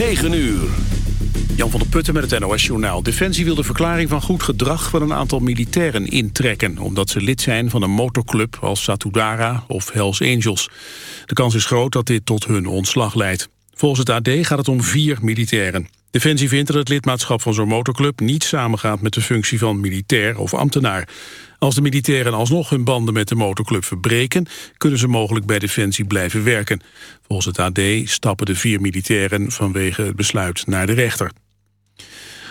9 uur. Jan van der Putten met het NOS-journaal. Defensie wil de verklaring van goed gedrag van een aantal militairen intrekken... omdat ze lid zijn van een motorclub als Satudara of Hells Angels. De kans is groot dat dit tot hun ontslag leidt. Volgens het AD gaat het om vier militairen. Defensie vindt dat het lidmaatschap van zo'n motorclub niet samengaat met de functie van militair of ambtenaar. Als de militairen alsnog hun banden met de motorclub verbreken, kunnen ze mogelijk bij Defensie blijven werken. Volgens het AD stappen de vier militairen vanwege het besluit naar de rechter.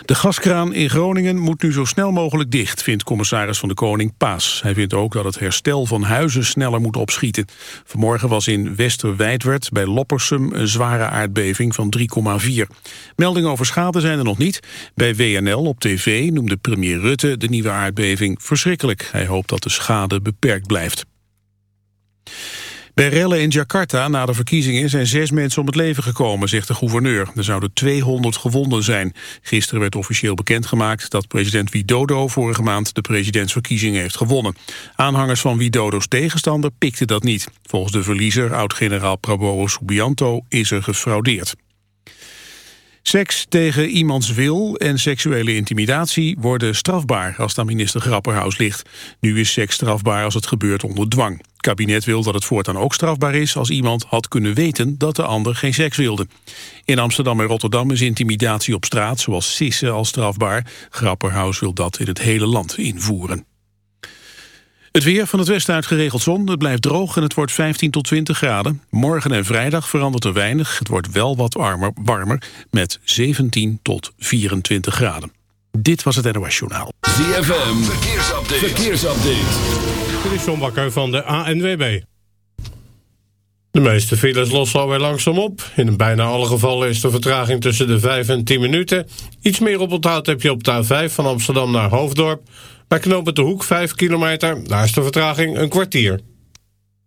De gaskraan in Groningen moet nu zo snel mogelijk dicht, vindt commissaris van de Koning Paas. Hij vindt ook dat het herstel van huizen sneller moet opschieten. Vanmorgen was in Westerwijdwerd bij Loppersum een zware aardbeving van 3,4. Meldingen over schade zijn er nog niet. Bij WNL op tv noemde premier Rutte de nieuwe aardbeving verschrikkelijk. Hij hoopt dat de schade beperkt blijft. Bij rellen in Jakarta na de verkiezingen zijn zes mensen om het leven gekomen, zegt de gouverneur. Er zouden 200 gewonden zijn. Gisteren werd officieel bekendgemaakt dat president Widodo vorige maand de presidentsverkiezingen heeft gewonnen. Aanhangers van Widodo's tegenstander pikten dat niet. Volgens de verliezer, oud-generaal Prabowo Subianto, is er gefraudeerd. Seks tegen iemands wil en seksuele intimidatie worden strafbaar als aan minister Grapperhaus ligt. Nu is seks strafbaar als het gebeurt onder dwang. Het kabinet wil dat het voortaan ook strafbaar is als iemand had kunnen weten dat de ander geen seks wilde. In Amsterdam en Rotterdam is intimidatie op straat, zoals sissen, al strafbaar. Grapperhaus wil dat in het hele land invoeren. Het weer van het westen uit geregeld zon. Het blijft droog en het wordt 15 tot 20 graden. Morgen en vrijdag verandert er weinig. Het wordt wel wat warmer, warmer met 17 tot 24 graden. Dit was het NOS Journaal. ZFM, verkeersupdate. verkeersupdate. Dit is John Bakker van de ANWB. De meeste files lossen alweer langzaam op. In bijna alle gevallen is de vertraging tussen de 5 en 10 minuten. Iets meer op onthoud heb je op de A5 van Amsterdam naar Hoofddorp... Bij knooppunt De Hoek 5 kilometer, daar is de vertraging een kwartier.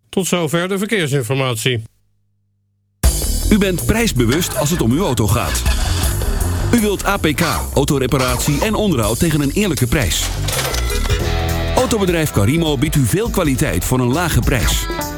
Tot zover de verkeersinformatie. U bent prijsbewust als het om uw auto gaat. U wilt APK, autoreparatie en onderhoud tegen een eerlijke prijs. Autobedrijf Carimo biedt u veel kwaliteit voor een lage prijs.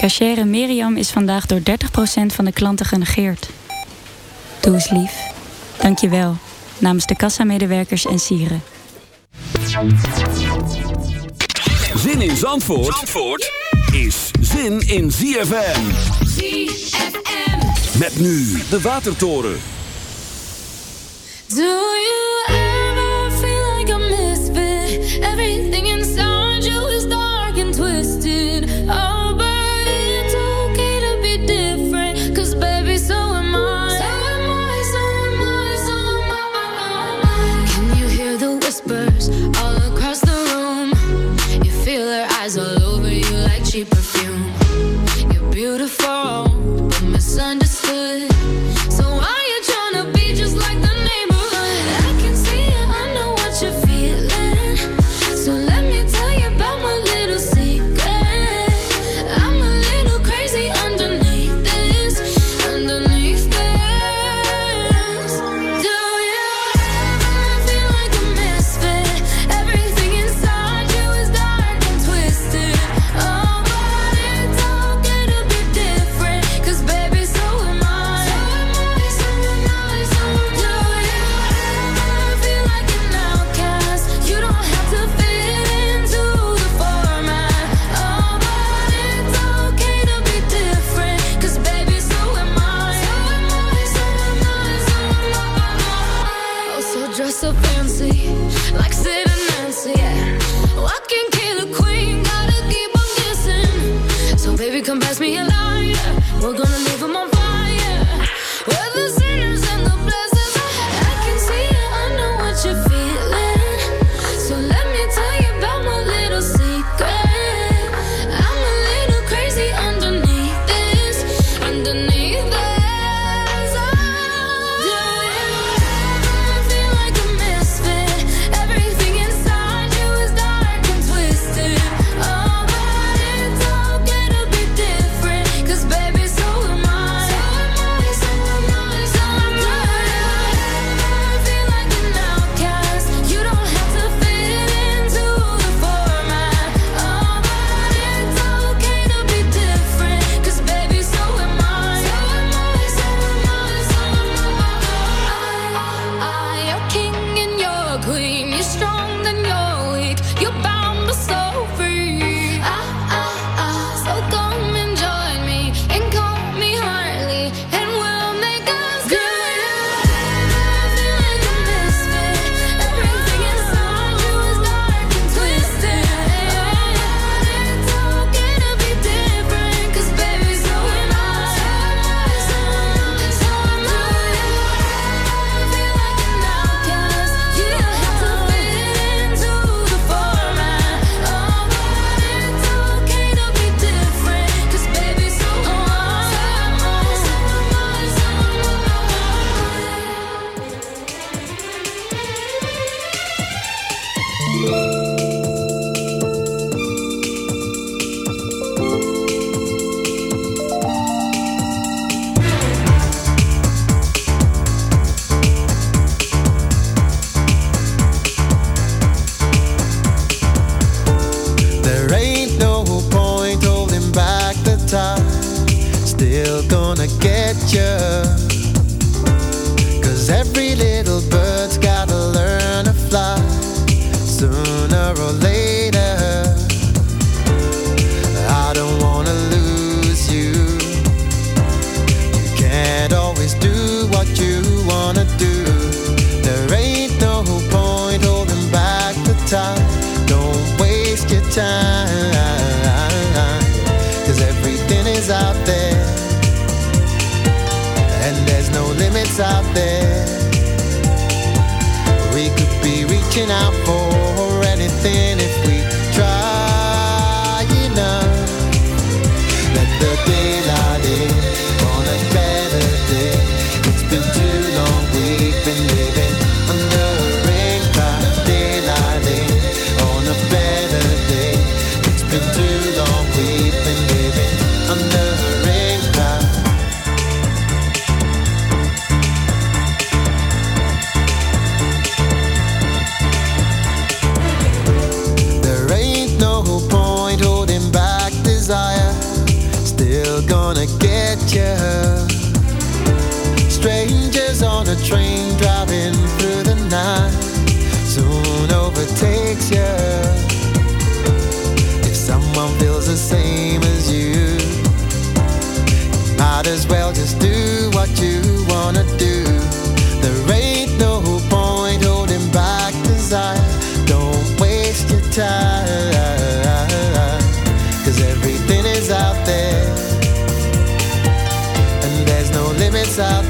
Cachere Miriam is vandaag door 30% van de klanten genegeerd. Doe eens lief. Dank je wel. Namens de kassamedewerkers en sieren. Zin in Zandvoort, Zandvoort is zin in ZFM. ZFM. Met nu de Watertoren. Do you ever feel like a misfit? Everything inside Might as well just do what you wanna do. There ain't no point holding back desire. Don't waste your time. Cause everything is out there. And there's no limits out there.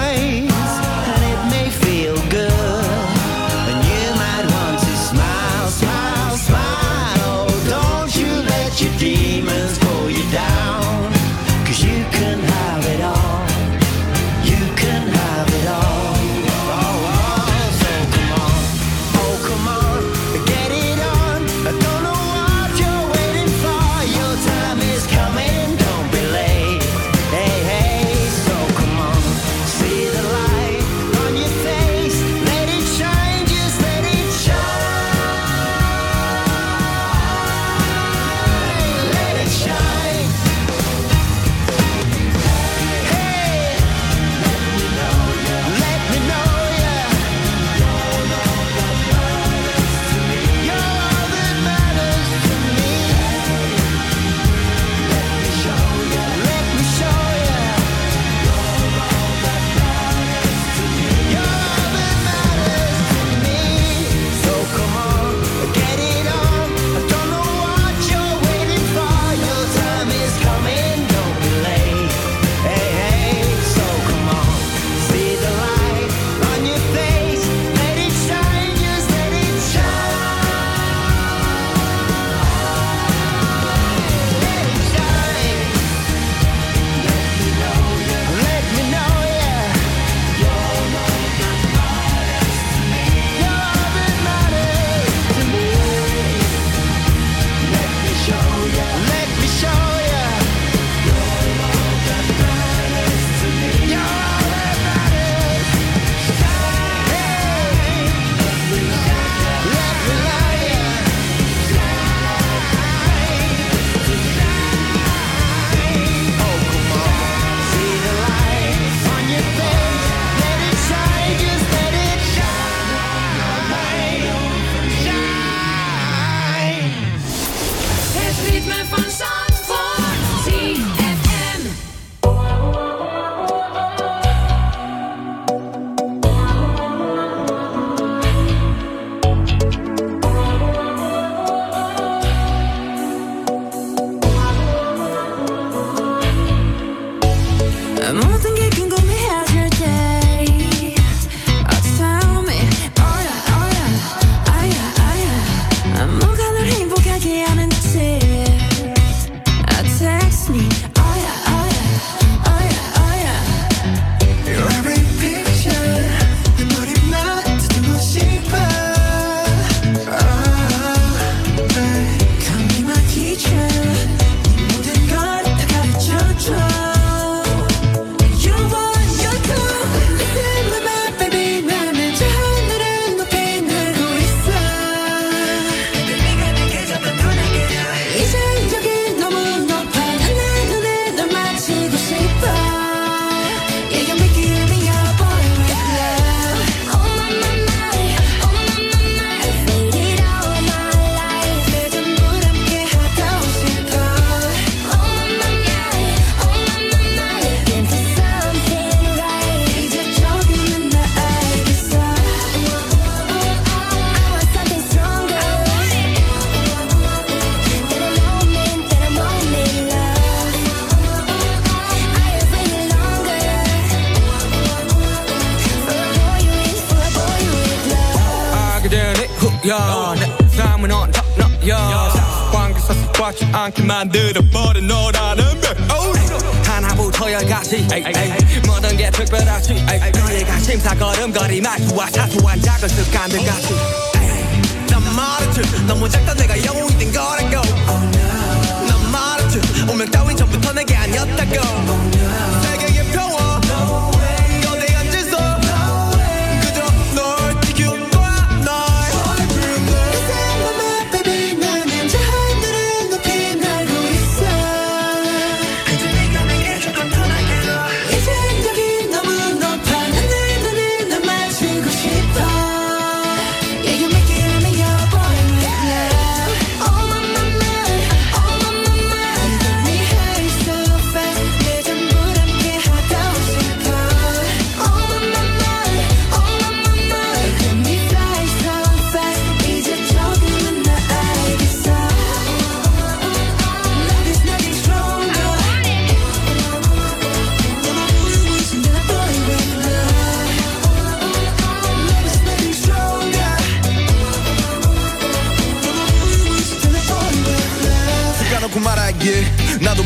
받지 않게 만들어 버린 너라는 백 하나부터 열까지 에이, 에이, 모든 게 특별하지 에이, 너희가 심사걸음거리 말투와 사소한 작은 습관들 같이 에이, 난 말했지 너무 작다 내가 영웅이 된 거라고 난 말했지 운명 따윈 전부터 내게 아니었다고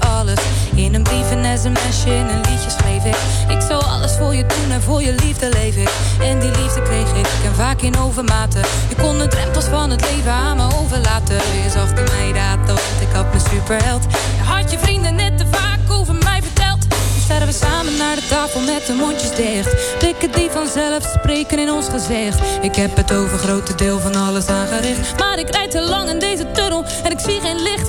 Alles. In een brief, een sms'je, in een liedje schreef ik. Ik zou alles voor je doen en voor je liefde leef ik. En die liefde kreeg ik, en vaak in overmaten. Je kon de drempels van het leven aan me overlaten. Je zag in mij dat, want ik had mijn superheld. Je had je vrienden net te vaak over mij verteld. Nu staan we samen naar de tafel met de mondjes dicht. Blikken die vanzelf spreken in ons gezicht. Ik heb het over grote deel van alles aangericht. Maar ik rijd te lang in deze tunnel en ik zie geen licht.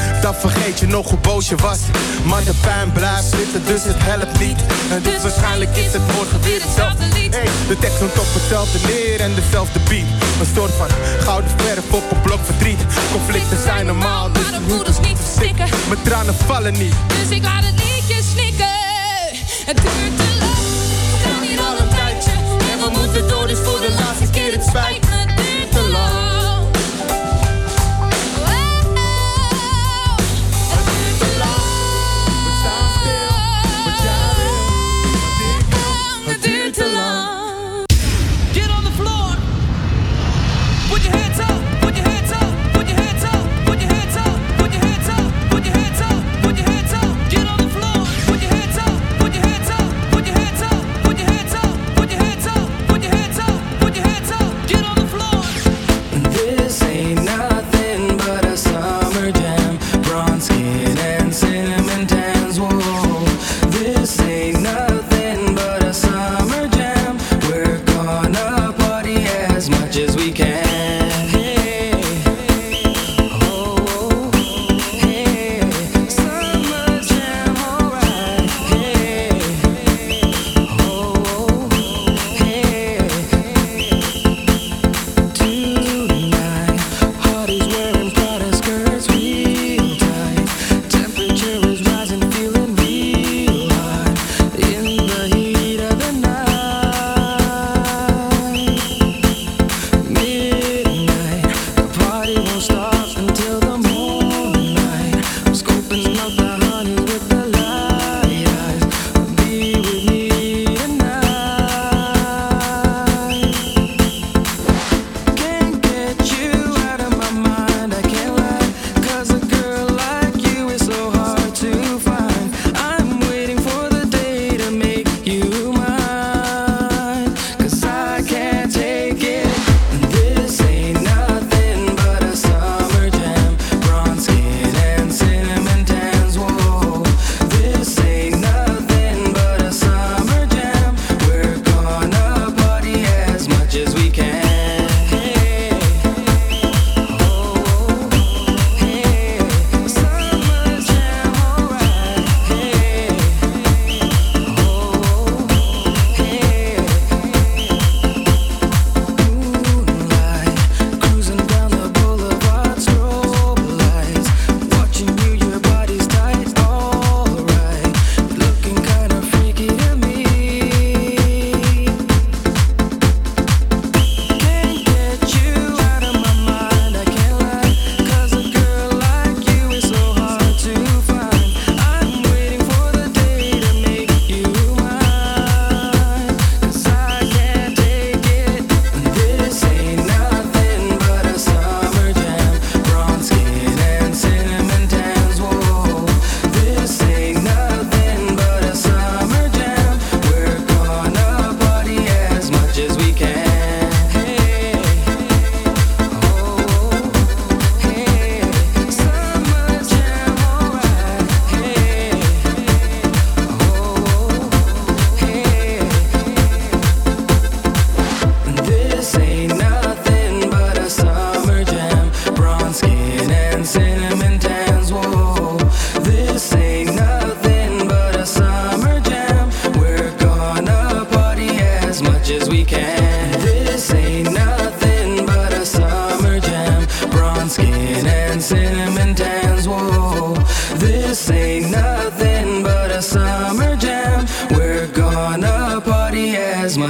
dan vergeet je nog hoe boos je was. Maar de pijn blijft zitten, dus het helpt niet. En dus waarschijnlijk is het morgen weer hetzelfde lied. Hey, de tekst komt op hetzelfde neer en dezelfde beat. Een soort van gouden verf op een blok verdriet. Conflicten zijn normaal, dus Maar de voeders niet verstikken. mijn tranen vallen niet. Dus ik laat het liedje snikken. Het duurt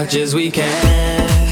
much as we can.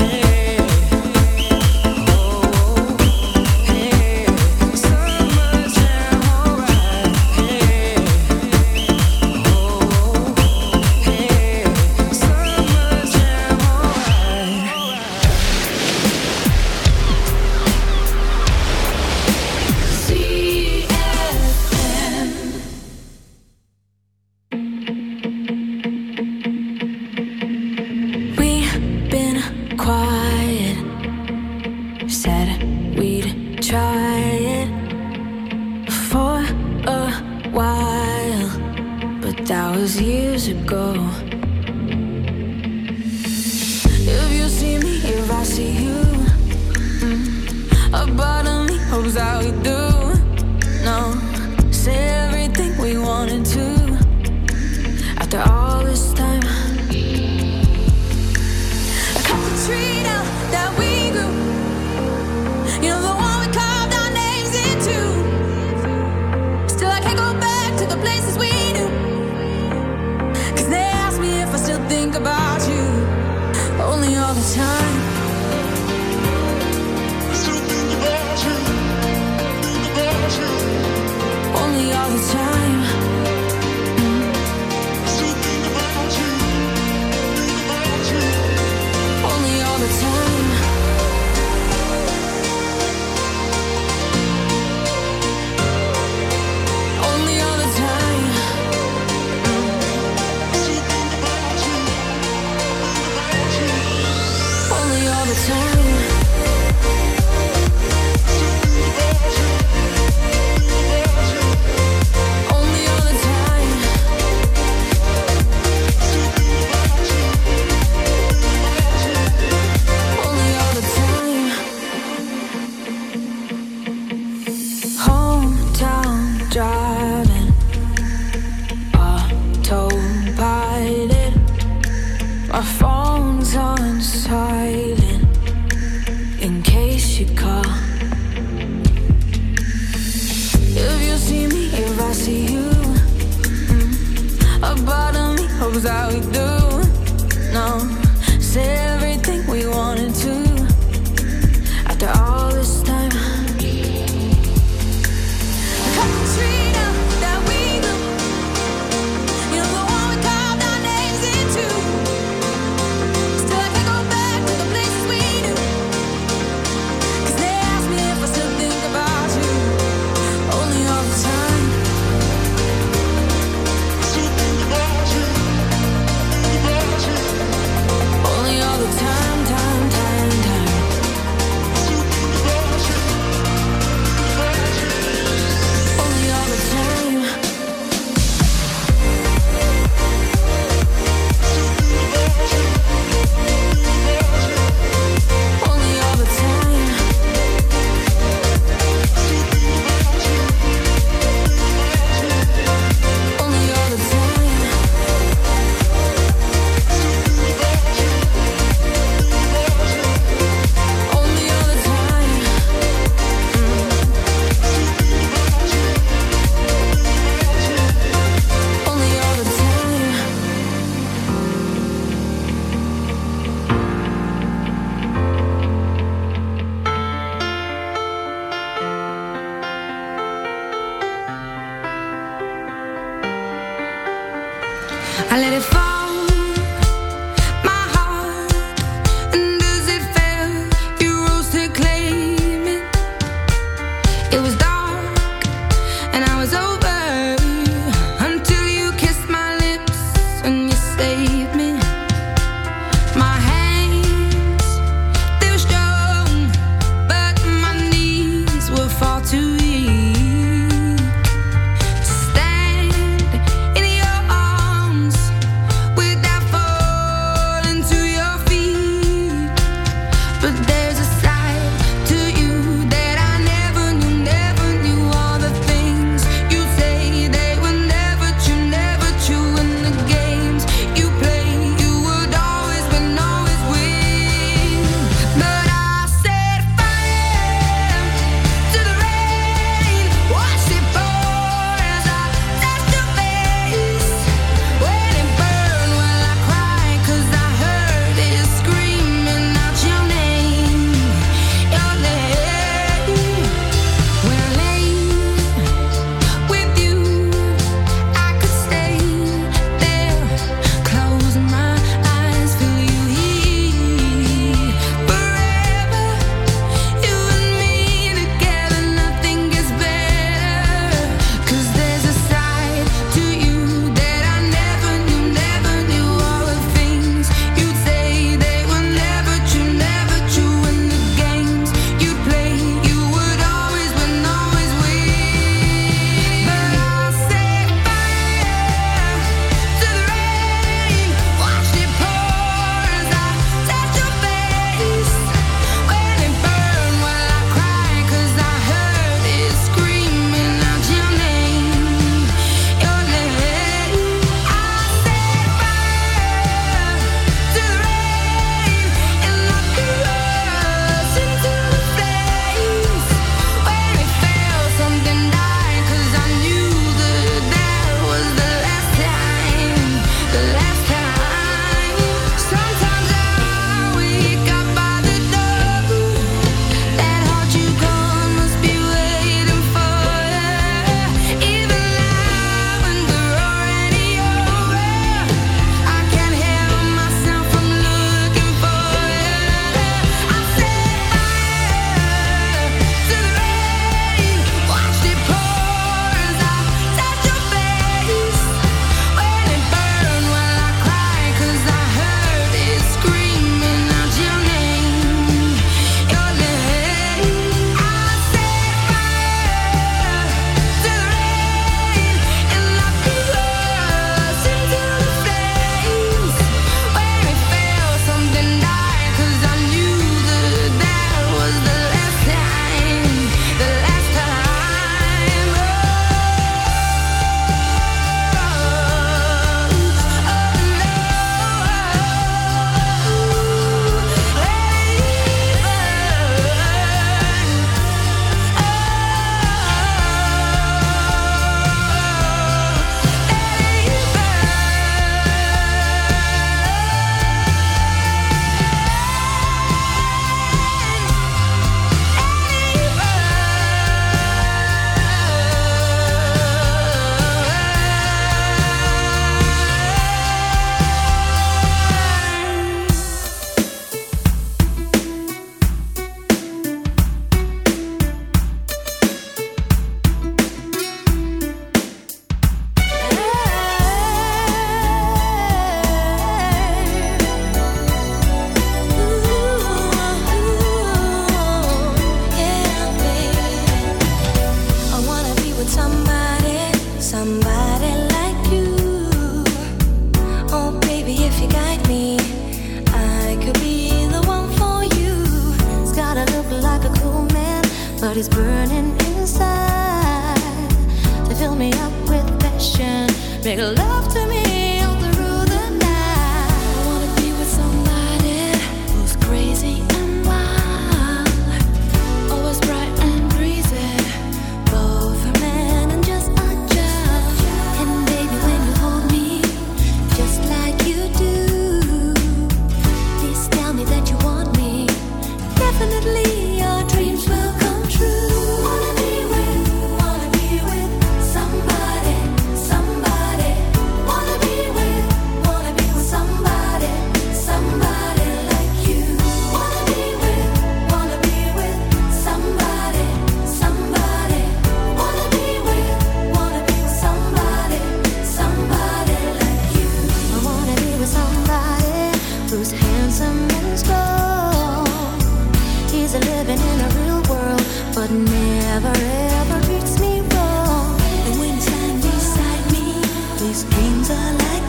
Living in a real world, but never ever treats me wrong. And when you stand beside me, these dreams are like.